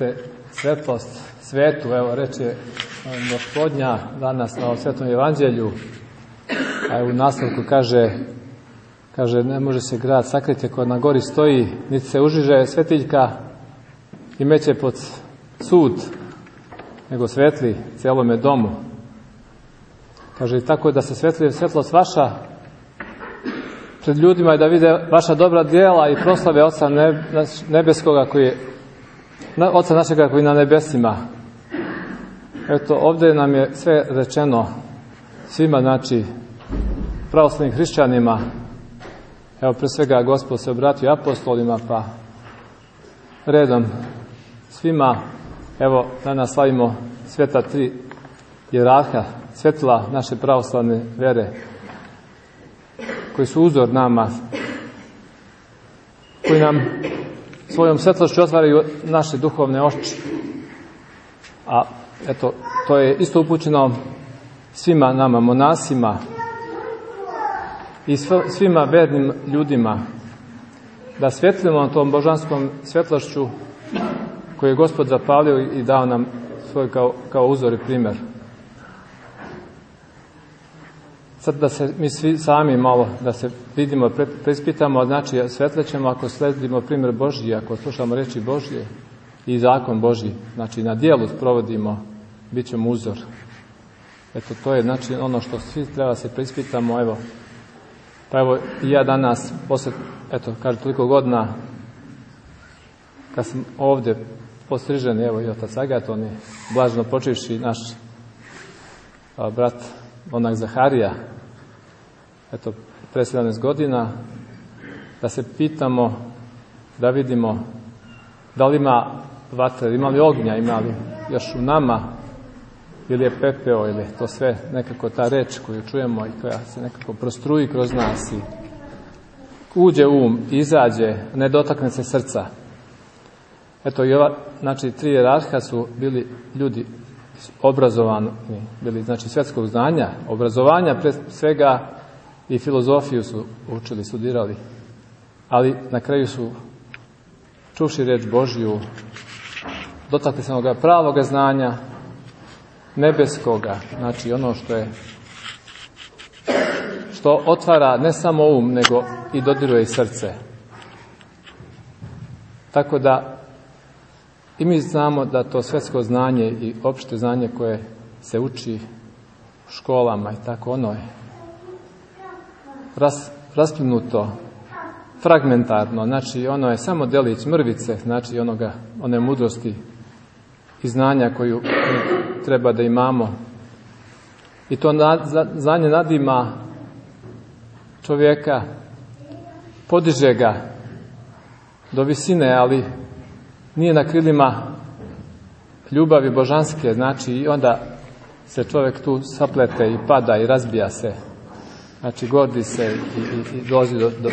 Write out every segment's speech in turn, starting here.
jeste svetlost svetu, evo reče gospodnja danas na svetom evanđelju, a u nastavku kaže kaže ne može se grad sakriti ako na gori stoji, niti se užiže svetiljka i meće pod sud, nego svetli celome domu. Kaže, tako da se svetli svetlost vaša pred ljudima i da vide vaša dobra dijela i proslave Oca Nebeskoga koji je Oca našega koji na nebesima. Eto, ovde nam je sve rečeno svima, znači, pravoslavnim hrišćanima. Evo, pre svega, Gospod se obratio apostolima, pa redom svima, evo, danas slavimo sveta tri jerarha, svetla naše pravoslavne vere, koji su uzor nama, koji nam svojom svetlošću otvaraju naše duhovne oči. A eto, to je isto upućeno svima nama, monasima i svima vernim ljudima, da svetlimo tom božanskom svetlošću koju je Gospod zapalio i dao nam svoj kao, kao uzor i primer. Sad da se mi svi sami malo, da se vidimo, pre, preispitamo, znači svetlećemo ako sledimo primjer Božji, ako slušamo reči Božje i zakon Božji, znači na dijelu sprovodimo, bit ćemo uzor. Eto, to je znači ono što svi treba se preispitamo, evo, pa evo ja danas, posle, eto, kaže toliko godina, kad sam ovde postrižen, evo i otac Agaton je blažno počivši naš a, brat onak Zaharija, eto, pre 17 godina, da se pitamo, da vidimo da li ima vatre, ima li ognja, ima li još u nama, ili je pepeo, ili to sve nekako ta reč koju čujemo i koja se nekako prostruji kroz nas i uđe um, izađe, ne dotakne se srca. Eto, i ova, znači, tri jerarha su bili ljudi obrazovani, bili, znači, svetskog znanja, obrazovanja, pre svega i filozofiju su učili, studirali, ali na kraju su čuši reč Božju, dotakli se onoga pravoga znanja, nebeskoga, znači ono što je što otvara ne samo um, nego i dodiruje i srce. Tako da i mi znamo da to svetsko znanje i opšte znanje koje se uči u školama i tako ono je ras, raskinuto fragmentarno, znači ono je samo delić mrvice, znači onoga, one mudrosti i znanja koju treba da imamo. I to nad, znanje nadima čovjeka, podiže ga do visine, ali nije na krilima ljubavi božanske, znači i onda se čovjek tu saplete i pada i razbija se. Znači gordi se i, i, i dozi do, do,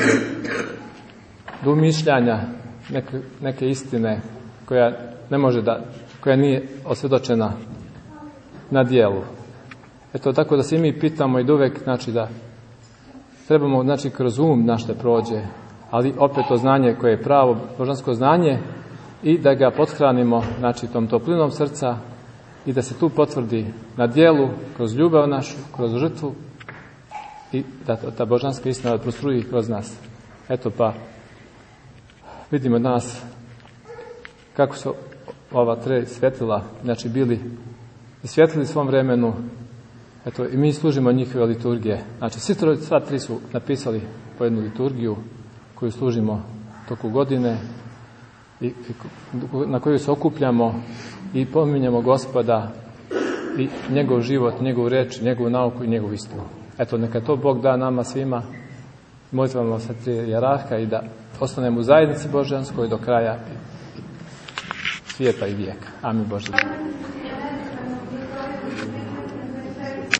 do umišljanja neke, neke istine koja ne može da, koja nije osvjedočena na dijelu. Eto, tako da se mi pitamo i da uvek, znači da trebamo, znači, kroz um naš da prođe, ali opet to znanje koje je pravo, božansko znanje, i da ga pothranimo, znači, tom toplinom srca i da se tu potvrdi na dijelu, kroz ljubav našu, kroz žrtvu i da ta božanska istina prostruji kroz nas. Eto pa, vidimo danas kako su ova tre svetila, znači bili i svjetlili svom vremenu, eto i mi služimo njihove liturgije. Znači svi tri, sva tri su napisali po jednu liturgiju koju služimo toku godine i, na koju se okupljamo i pominjamo gospoda i njegov život, njegov reč, njegovu nauku i njegovu istinu. Eto, neka to Bog da nama svima, molitvamo sa tri jarahka i da ostanemo u zajednici Božanskoj do kraja svijeta i vijeka. Amin Bože.